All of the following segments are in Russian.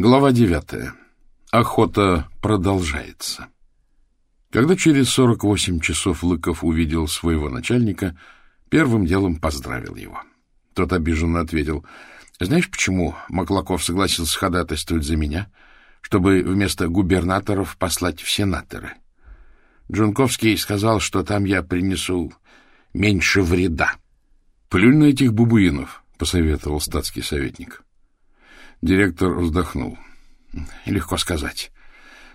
Глава девятая. Охота продолжается. Когда через 48 часов Лыков увидел своего начальника, первым делом поздравил его. Тот обиженно ответил, «Знаешь, почему Маклаков согласился ходатайствовать за меня? Чтобы вместо губернаторов послать в сенаторы. Джунковский сказал, что там я принесу меньше вреда». «Плюнь на этих бубуинов», — посоветовал статский советник. Директор вздохнул. Легко сказать.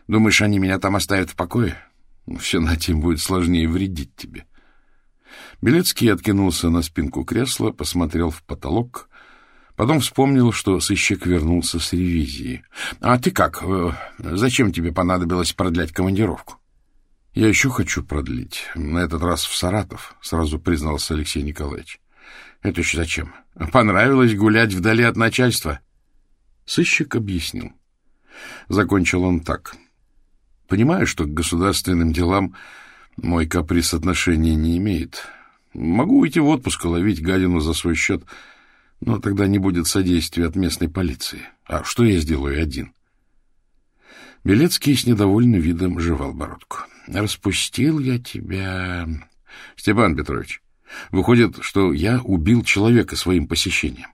Думаешь, они меня там оставят в покое? В Сенате им будет сложнее вредить тебе. Белецкий откинулся на спинку кресла, посмотрел в потолок, потом вспомнил, что сыщик вернулся с ревизии. — А ты как? Э, зачем тебе понадобилось продлять командировку? — Я еще хочу продлить. На этот раз в Саратов, — сразу признался Алексей Николаевич. — Это еще зачем? Понравилось гулять вдали от начальства? — Сыщик объяснил. Закончил он так. Понимаю, что к государственным делам мой каприз отношения не имеет. Могу уйти в отпуск и ловить гадину за свой счет, но тогда не будет содействия от местной полиции. А что я сделаю один? Белецкий с недовольным видом жевал бородку. «Распустил я тебя...» «Степан Петрович, выходит, что я убил человека своим посещением,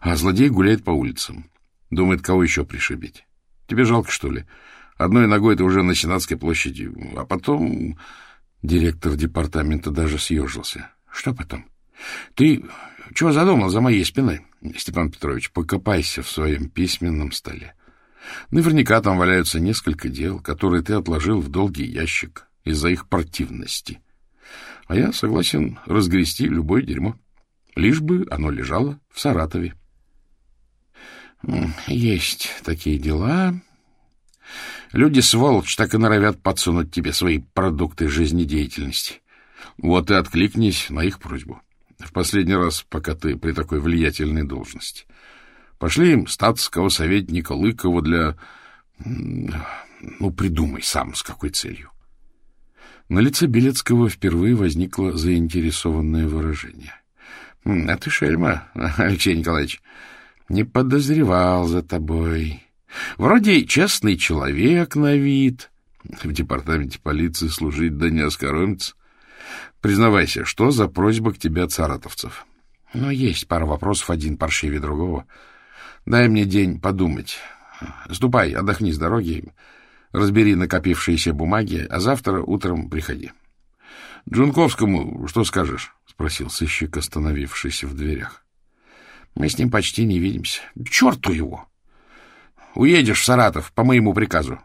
а злодей гуляет по улицам. Думает, кого еще пришибить. Тебе жалко, что ли? Одной ногой ты уже на Сенатской площади, а потом... Директор департамента даже съежился. Что потом? Ты чего задумал за моей спиной? Степан Петрович, покопайся в своем письменном столе. Наверняка там валяются несколько дел, которые ты отложил в долгий ящик из-за их противности. А я согласен разгрести любое дерьмо, лишь бы оно лежало в Саратове. Есть такие дела. Люди, сволочь, так и норовят подсунуть тебе свои продукты жизнедеятельности. Вот и откликнись на их просьбу. В последний раз, пока ты при такой влиятельной должности. Пошли им статского советника Лыкова для... Ну, придумай сам, с какой целью. На лице Белецкого впервые возникло заинтересованное выражение. — А ты шельма, Алексей Николаевич. Не подозревал за тобой. Вроде честный человек на вид. В департаменте полиции служить да не оскоромиться. Признавайся, что за просьба к тебе от саратовцев? Ну, есть пара вопросов, один паршивее другого. Дай мне день подумать. Ступай, отдохни с дороги, разбери накопившиеся бумаги, а завтра утром приходи. — Джунковскому что скажешь? — спросил сыщик, остановившийся в дверях. Мы с ним почти не видимся. К черту его! Уедешь в Саратов по моему приказу.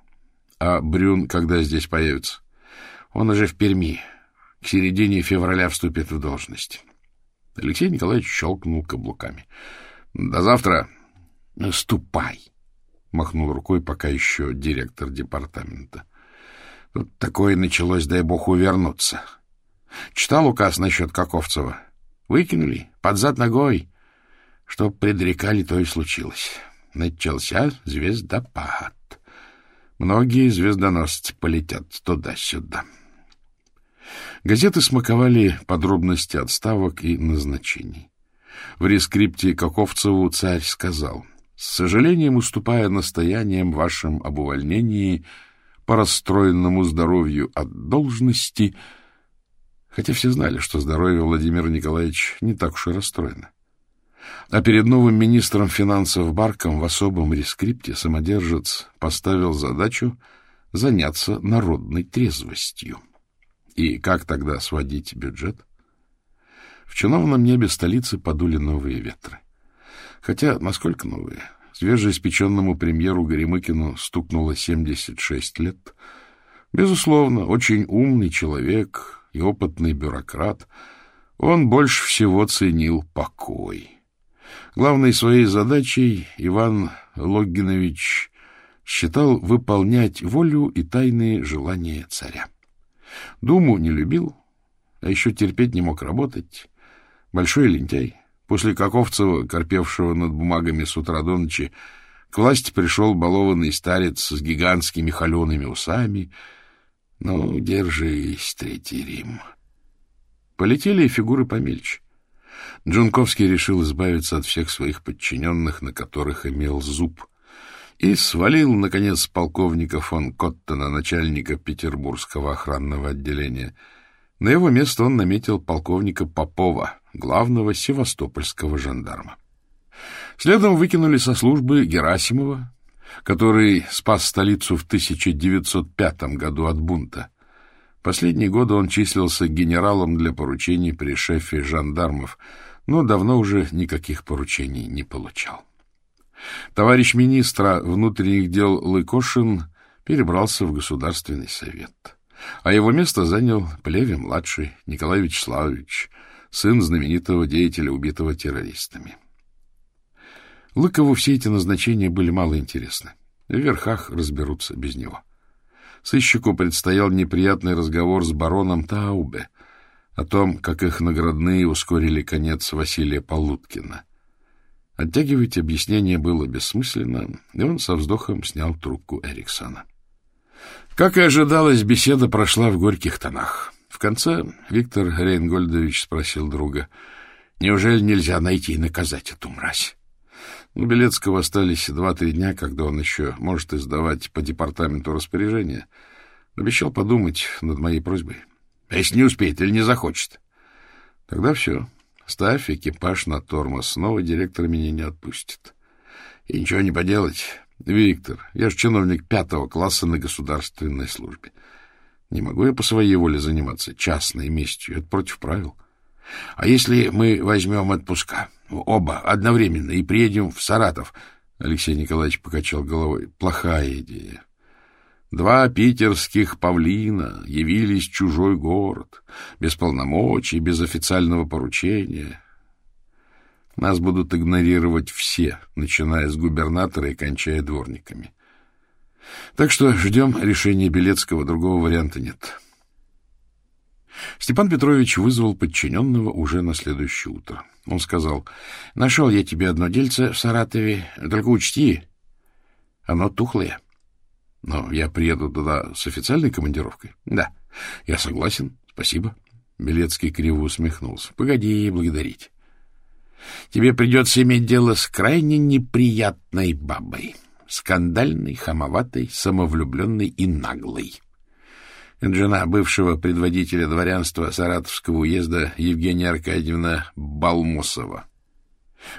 А Брюн когда здесь появится? Он уже в Перми. К середине февраля вступит в должность. Алексей Николаевич щелкнул каблуками. — До завтра. — Ступай! — махнул рукой пока еще директор департамента. Тут такое началось, дай бог, увернуться. Читал указ насчет Каковцева? Выкинули, под зад ногой. Что предрекали, то и случилось. Начался звездопад. Многие звездоносцы полетят туда-сюда. Газеты смаковали подробности отставок и назначений. В рескрипте Каковцеву царь сказал, «С сожалением, уступая настояниям вашим об увольнении по расстроенному здоровью от должности, хотя все знали, что здоровье Владимира Николаевича не так уж и расстроено. А перед новым министром финансов Барком в особом рескрипте самодержец поставил задачу заняться народной трезвостью. И как тогда сводить бюджет? В чиновном небе столицы подули новые ветры. Хотя, насколько новые? Свежеиспеченному премьеру Горемыкину стукнуло 76 лет. Безусловно, очень умный человек и опытный бюрократ. Он больше всего ценил покой. Главной своей задачей Иван Логинович считал выполнять волю и тайные желания царя. Думу не любил, а еще терпеть не мог работать. Большой лентяй. После Каковцева, корпевшего над бумагами с утра до ночи, к власти пришел балованный старец с гигантскими холеными усами. Ну, держись, Третий Рим. Полетели фигуры помельче. Джунковский решил избавиться от всех своих подчиненных, на которых имел зуб, и свалил, наконец, полковника фон Коттона, начальника Петербургского охранного отделения. На его место он наметил полковника Попова, главного севастопольского жандарма. Следом выкинули со службы Герасимова, который спас столицу в 1905 году от бунта. Последние годы он числился генералом для поручений при шефе жандармов, но давно уже никаких поручений не получал. Товарищ министра внутренних дел Лыкошин перебрался в Государственный совет, а его место занял Плеве-младший Николай Вячеславович, сын знаменитого деятеля, убитого террористами. Лыкову все эти назначения были мало интересны. В верхах разберутся без него. Сыщику предстоял неприятный разговор с бароном Таубе о том, как их наградные ускорили конец Василия Полуткина — Оттягивать объяснение было бессмысленно, и он со вздохом снял трубку Эриксона. Как и ожидалось, беседа прошла в горьких тонах. В конце Виктор Рейнгольдович спросил друга, «Неужели нельзя найти и наказать эту мразь?» У Белецкого остались два-три дня, когда он еще может издавать по департаменту распоряжения. Обещал подумать над моей просьбой. А если не успеет или не захочет? Тогда все. Ставь экипаж на тормоз, снова директор меня не отпустит. И ничего не поделать. Виктор, я же чиновник пятого класса на государственной службе. Не могу я по своей воле заниматься частной местью. Это против правил. А если мы возьмем отпуска, оба одновременно, и приедем в Саратов? Алексей Николаевич покачал головой. Плохая идея. Два питерских павлина явились в чужой город, без полномочий, без официального поручения. Нас будут игнорировать все, начиная с губернатора и кончая дворниками. Так что ждем решения Белецкого, другого варианта нет. Степан Петрович вызвал подчиненного уже на следующее утро. Он сказал, «Нашел я тебе одно дельце в Саратове, только учти, оно тухлое». Но я приеду туда с официальной командировкой? Да. Я согласен. Спасибо. Белецкий криво усмехнулся. Погоди благодарить. Тебе придется иметь дело с крайне неприятной бабой. Скандальной, хамоватой, самовлюбленной и наглой. Жена бывшего предводителя дворянства Саратовского уезда Евгения Аркадьевна Балмусова.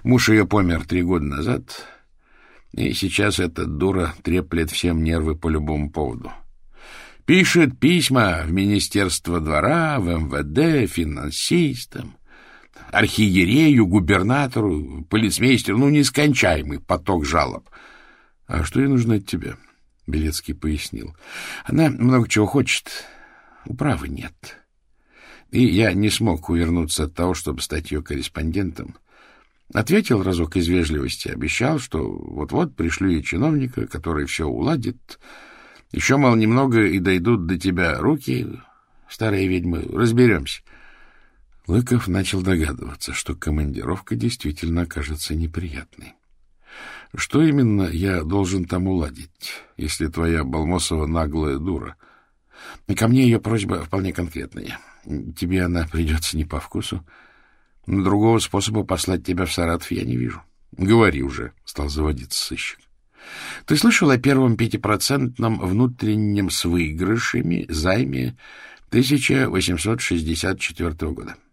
Муж ее помер три года назад, и сейчас эта дура треплет всем нервы по любому поводу. Пишет письма в Министерство двора, в МВД, финансистам, архиерею, губернатору, полицмейстеру. Ну, нескончаемый поток жалоб. — А что ей нужно от тебя? — Белецкий пояснил. — Она много чего хочет. Управы нет. И я не смог увернуться от того, чтобы стать ее корреспондентом. Ответил разок из вежливости, обещал, что вот-вот пришлю ей чиновника, который все уладит. Еще, мало немного, и дойдут до тебя руки, старые ведьмы, разберемся. Лыков начал догадываться, что командировка действительно окажется неприятной. Что именно я должен там уладить, если твоя Балмосова наглая дура? И ко мне ее просьба вполне конкретная. Тебе она придется не по вкусу. Но другого способа послать тебя в Саратов я не вижу. — Говори уже, — стал заводиться сыщик. — Ты слышал о первом пятипроцентном внутреннем с выигрышами займе 1864 года? —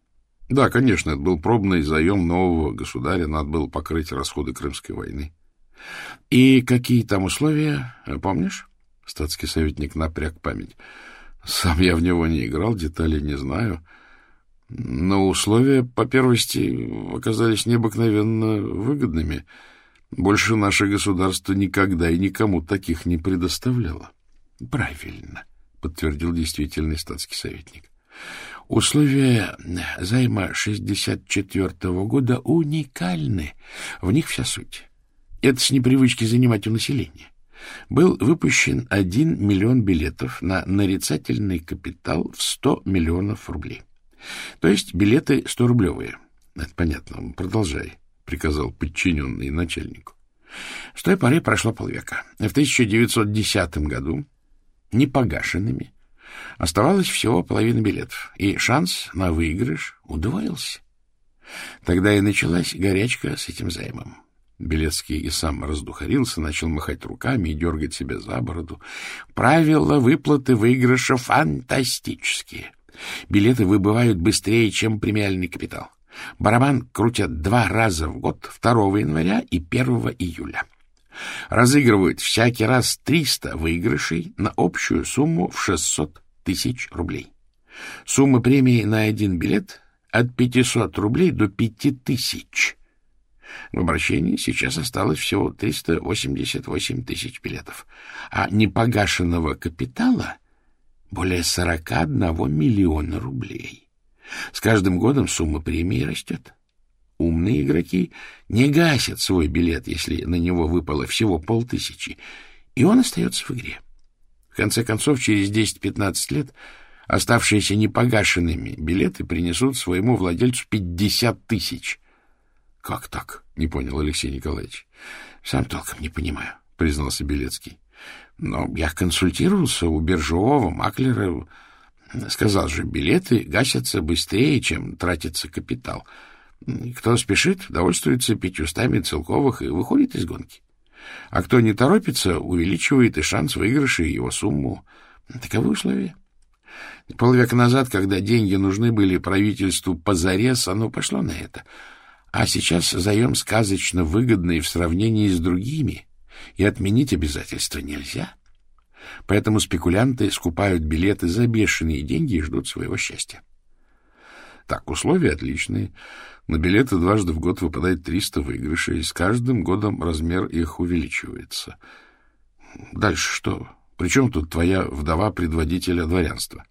Да, конечно, это был пробный заем нового государя, надо было покрыть расходы Крымской войны. — И какие там условия, помнишь? Статский советник напряг память. — Сам я в него не играл, деталей не знаю. — но условия, по первости, оказались необыкновенно выгодными. Больше наше государство никогда и никому таких не предоставляло. — Правильно, — подтвердил действительный статский советник. Условия займа 64-го года уникальны. В них вся суть. Это с непривычки занимать у населения. Был выпущен 1 миллион билетов на нарицательный капитал в 100 миллионов рублей. То есть билеты сторублевые. Это понятно. Продолжай, — приказал подчиненный начальнику. С той поры прошло полвека. В 1910 году непогашенными оставалось всего половина билетов, и шанс на выигрыш удвоился. Тогда и началась горячка с этим займом. Белецкий и сам раздухарился, начал махать руками и дергать себя за бороду. Правила выплаты выигрыша фантастические. Билеты выбывают быстрее, чем премиальный капитал. Барабан крутят два раза в год, 2 января и 1 июля. Разыгрывают всякий раз 300 выигрышей на общую сумму в 600 тысяч рублей. Сумма премии на один билет от 500 рублей до 5000. В обращении сейчас осталось всего 388 тысяч билетов, а непогашенного капитала более 41 миллиона рублей. С каждым годом сумма премии растет. Умные игроки не гасят свой билет, если на него выпало всего полтысячи, и он остается в игре. В конце концов, через 10-15 лет оставшиеся непогашенными билеты принесут своему владельцу 50 тысяч. — Как так? — не понял Алексей Николаевич. — Сам толком не понимаю, — признался Белецкий. — Но я консультировался у биржевого маклера. Сказал же, билеты гасятся быстрее, чем тратится капитал. Кто спешит, довольствуется пятьюстами целковых и выходит из гонки. А кто не торопится, увеличивает и шанс выигрыша, и его сумму. Таковы условия. Полвека назад, когда деньги нужны были правительству позарез, оно пошло на это — а сейчас заем сказочно выгодный в сравнении с другими, и отменить обязательства нельзя. Поэтому спекулянты скупают билеты за бешеные деньги и ждут своего счастья. Так, условия отличные. На билеты дважды в год выпадает 300 выигрышей, и с каждым годом размер их увеличивается. Дальше что? Причем тут твоя вдова предводителя дворянства?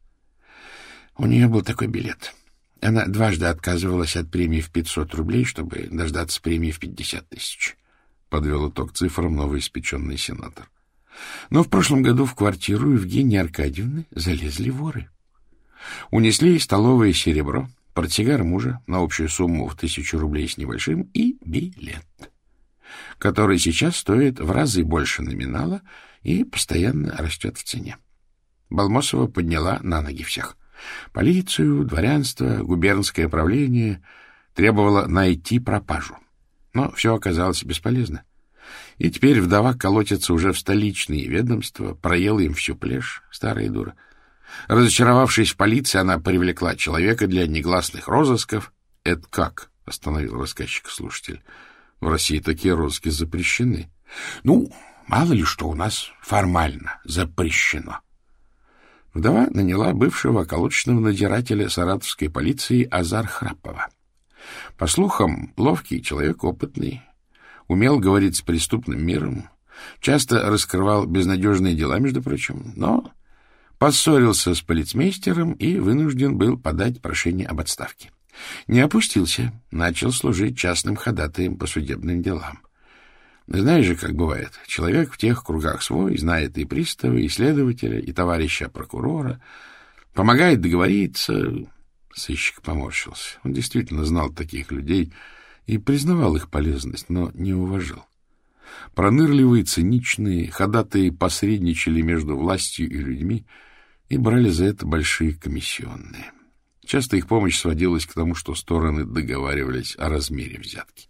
У нее был такой билет — она дважды отказывалась от премии в 500 рублей, чтобы дождаться премии в 50 тысяч. Подвел итог цифрам новоиспеченный сенатор. Но в прошлом году в квартиру Евгении Аркадьевны залезли воры. Унесли столовое серебро, портсигар мужа на общую сумму в тысячу рублей с небольшим и билет, который сейчас стоит в разы больше номинала и постоянно растет в цене. Балмосова подняла на ноги всех. Полицию, дворянство, губернское правление требовало найти пропажу. Но все оказалось бесполезно. И теперь вдова колотится уже в столичные ведомства, проела им всю плешь, старая дура. Разочаровавшись в полиции, она привлекла человека для негласных розысков. — Это как? — остановил рассказчик слушатель. — В России такие розыски запрещены. — Ну, мало ли что у нас формально запрещено. — Вдова наняла бывшего околоточного надзирателя саратовской полиции Азар Храпова. По слухам, ловкий человек, опытный, умел говорить с преступным миром, часто раскрывал безнадежные дела, между прочим, но поссорился с полицмейстером и вынужден был подать прошение об отставке. Не опустился, начал служить частным ходатаем по судебным делам. Знаешь же, как бывает, человек в тех кругах свой, знает и пристава, и следователя, и товарища прокурора, помогает договориться. Сыщик поморщился. Он действительно знал таких людей и признавал их полезность, но не уважал. Пронырливые, циничные, ходатые посредничали между властью и людьми и брали за это большие комиссионные. Часто их помощь сводилась к тому, что стороны договаривались о размере взятки.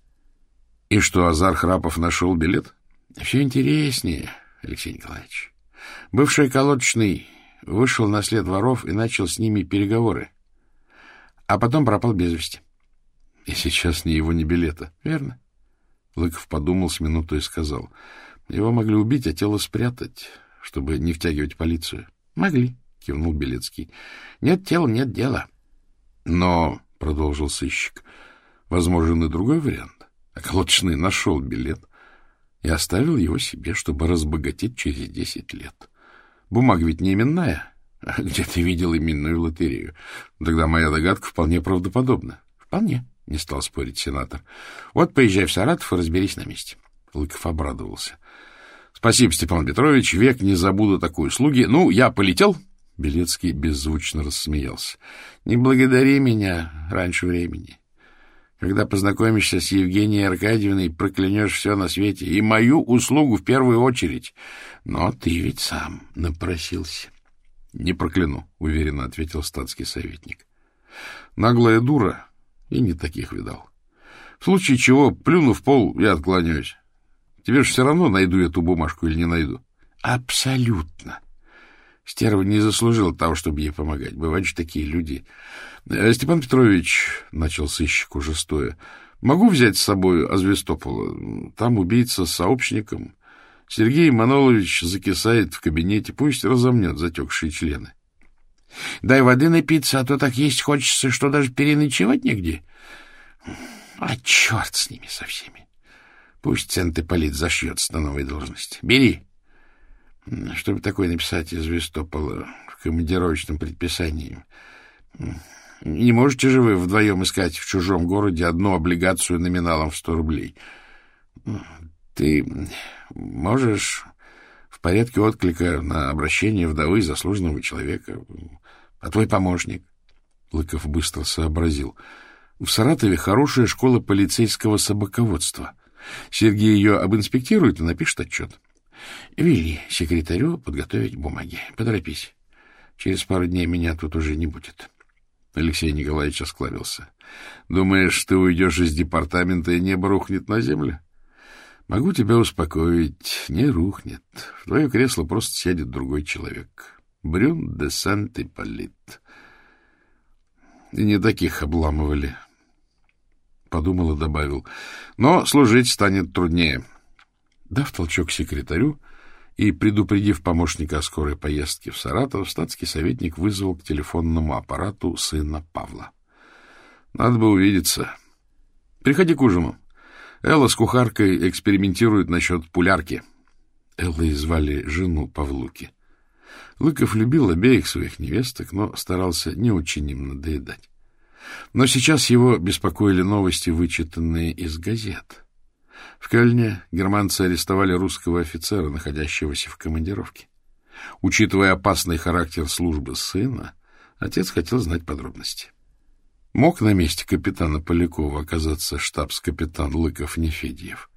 И что, Азар Храпов нашел билет? Все интереснее, Алексей Николаевич. Бывший колодочный вышел на след воров и начал с ними переговоры. А потом пропал без вести. И сейчас ни его, ни билета. Верно? Лыков подумал с минуту и сказал. Его могли убить, а тело спрятать, чтобы не втягивать полицию. Могли, кивнул Белецкий. Нет тела, нет дела. Но, продолжил сыщик, возможен и другой вариант. Околоточный нашел билет и оставил его себе, чтобы разбогатеть через десять лет. Бумага ведь не именная. А где ты видел именную лотерею? Тогда моя догадка вполне правдоподобна. — Вполне, — не стал спорить сенатор. — Вот поезжай в Саратов и разберись на месте. Лыков обрадовался. — Спасибо, Степан Петрович, век не забуду такой услуги. Ну, я полетел? Белецкий беззвучно рассмеялся. — Не благодари меня раньше времени. Когда познакомишься с Евгенией Аркадьевной, проклянешь все на свете, и мою услугу в первую очередь. Но ты ведь сам напросился. — Не прокляну, — уверенно ответил статский советник. Наглая дура, и не таких видал. В случае чего, плюну в пол, я отклоняюсь. Тебе же все равно, найду эту бумажку или не найду. Абсолютно. Стерва не заслужила того, чтобы ей помогать. Бывают же такие люди. Э, Степан Петрович, — начал сыщик уже стоя, — могу взять с собой Азвестопола? Там убийца с сообщником. Сергей Манолович закисает в кабинете. Пусть разомнет затекшие члены. — Дай воды напиться, а то так есть хочется, что даже переночевать негде. А черт с ними со всеми. Пусть Цент-Ипполит зашьется на новой должности. Бери. Чтобы такое написать из Вестопола в командировочном предписании. Не можете же вы вдвоем искать в чужом городе одну облигацию номиналом в сто рублей? Ты можешь в порядке отклика на обращение вдовы заслуженного человека, а твой помощник? Лыков быстро сообразил. В Саратове хорошая школа полицейского собаководства. Сергей ее обинспектирует и напишет отчет. Вели секретарю подготовить бумаги. Поторопись. Через пару дней меня тут уже не будет. Алексей Николаевич осклабился. Думаешь, ты уйдешь из департамента, и небо рухнет на землю? Могу тебя успокоить. Не рухнет. В твое кресло просто сядет другой человек. Брюн де Сант-Ипполит. И не таких обламывали. Подумал и добавил. Но служить станет труднее. Дав толчок секретарю и предупредив помощника о скорой поездке в Саратов, статский советник вызвал к телефонному аппарату сына Павла. — Надо бы увидеться. — Приходи к ужину. Элла с кухаркой экспериментирует насчет пулярки. Эллой звали жену Павлуки. Лыков любил обеих своих невесток, но старался не очень им надоедать. Но сейчас его беспокоили новости, вычитанные из газет. В Кельне германцы арестовали русского офицера, находящегося в командировке. Учитывая опасный характер службы сына, отец хотел знать подробности. Мог на месте капитана Полякова оказаться штабс-капитан Лыков-Нефедьев.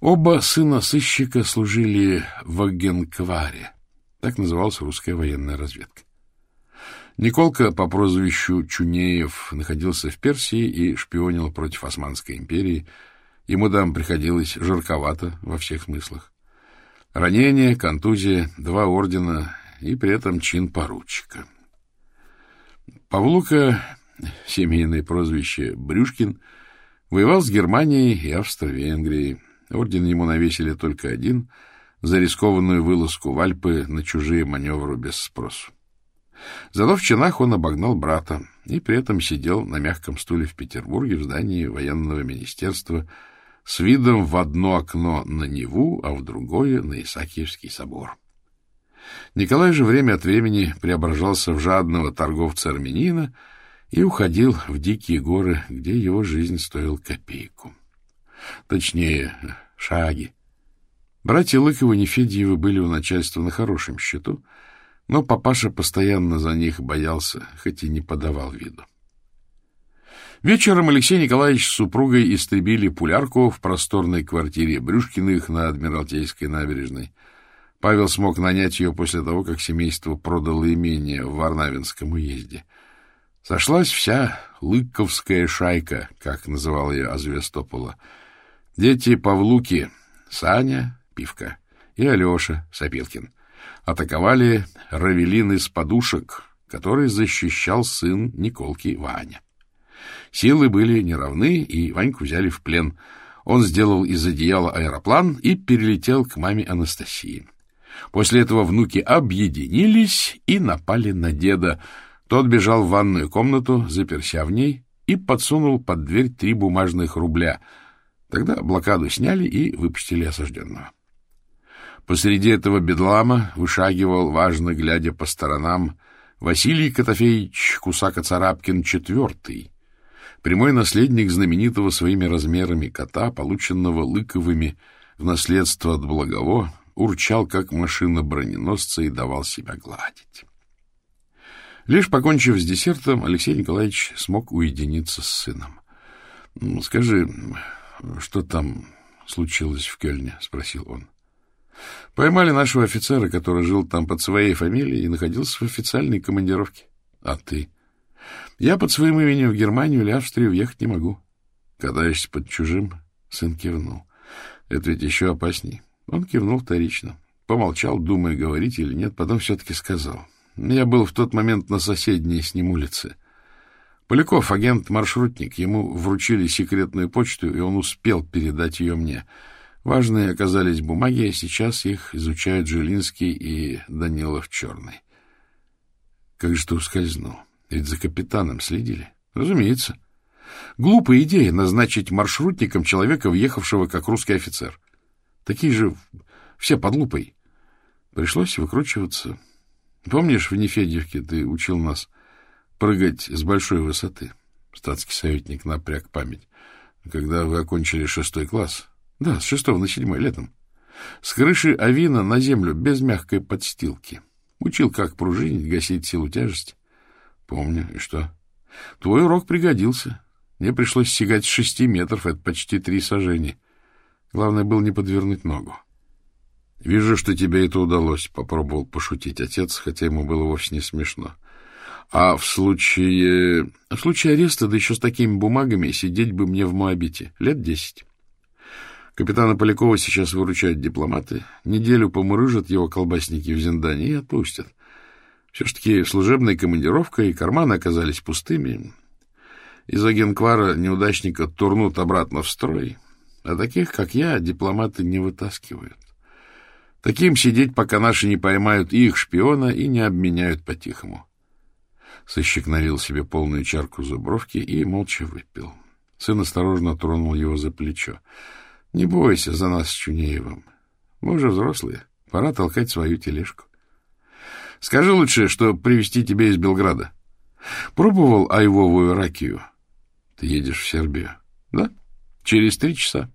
Оба сына сыщика служили в Агенкваре, так называлась русская военная разведка. Николка по прозвищу Чунеев находился в Персии и шпионил против Османской империи. Ему там приходилось жарковато во всех смыслах. Ранение, контузия, два ордена и при этом чин поручика. Павлука, семейное прозвище Брюшкин, воевал с Германией и Австро-Венгрией. Орден ему навесили только один — за рискованную вылазку в Альпы на чужие маневры без спросу. Зато в чинах он обогнал брата и при этом сидел на мягком стуле в Петербурге в здании военного министерства с видом в одно окно на Неву, а в другое — на Исаакиевский собор. Николай же время от времени преображался в жадного торговца-армянина и уходил в дикие горы, где его жизнь стоила копейку. Точнее, шаги. Братья Лыковы и Нефедьевы были у начальства на хорошем счету — но папаша постоянно за них боялся, хоть и не подавал виду. Вечером Алексей Николаевич с супругой истребили пулярку в просторной квартире Брюшкиных на Адмиралтейской набережной. Павел смог нанять ее после того, как семейство продало имение в Варнавинском уезде. Сошлась вся лыковская шайка, как называл ее Азвестопола. Дети Павлуки, Саня, Пивка, и Алеша, Сапилкин — атаковали Равелин из подушек, который защищал сын Николки Ваня. Силы были неравны, и Ваньку взяли в плен. Он сделал из одеяла аэроплан и перелетел к маме Анастасии. После этого внуки объединились и напали на деда. Тот бежал в ванную комнату, заперся в ней и подсунул под дверь три бумажных рубля. Тогда блокаду сняли и выпустили осажденного. Посреди этого бедлама вышагивал, важно глядя по сторонам, Василий Котофеевич Кусака-Царапкин IV, прямой наследник знаменитого своими размерами кота, полученного Лыковыми в наследство от Благово, урчал, как машина броненосца, и давал себя гладить. Лишь покончив с десертом, Алексей Николаевич смог уединиться с сыном. — Скажи, что там случилось в Кельне? — спросил он. Поймали нашего офицера, который жил там под своей фамилией и находился в официальной командировке. А ты? Я под своим именем в Германию или Австрию въехать не могу. Катаешься под чужим? Сын кивнул. Это ведь еще опасней. Он кивнул вторично. Помолчал, думая, говорить или нет, потом все-таки сказал. Я был в тот момент на соседней с ним улице. Поляков, агент-маршрутник, ему вручили секретную почту, и он успел передать ее мне. Важные оказались бумаги, а сейчас их изучают Жилинский и Данилов Черный. Как же ты ускользнул? Ведь за капитаном следили. Разумеется. Глупая идея назначить маршрутником человека, въехавшего как русский офицер. Такие же все под лупой. Пришлось выкручиваться. Помнишь, в Нефедьевке ты учил нас прыгать с большой высоты? Статский советник напряг память. Когда вы окончили шестой класс? Да, с шестого на седьмой, летом. С крыши авина на землю, без мягкой подстилки. Учил, как пружинить, гасить силу тяжести. Помню. И что? Твой урок пригодился. Мне пришлось сигать с шести метров, это почти три сажения. Главное было не подвернуть ногу. Вижу, что тебе это удалось, — попробовал пошутить отец, хотя ему было вовсе не смешно. А в случае... В случае ареста, да еще с такими бумагами, сидеть бы мне в Моабите лет десять. Капитана Полякова сейчас выручают дипломаты. Неделю помурыжат его колбасники в Зиндане и отпустят. Все-таки служебная командировка, и карманы оказались пустыми. Из агенквара неудачника турнут обратно в строй. А таких, как я, дипломаты не вытаскивают. Таким сидеть, пока наши не поймают их шпиона и не обменяют по-тихому. Сыщик налил себе полную чарку зубровки и молча выпил. Сын осторожно тронул его за плечо. — Не бойся за нас с Чунеевым. Мы уже взрослые. Пора толкать свою тележку. Скажи лучше, что привезти тебя из Белграда. Пробовал айвовую ракию? Ты едешь в Сербию? Да? Через три часа.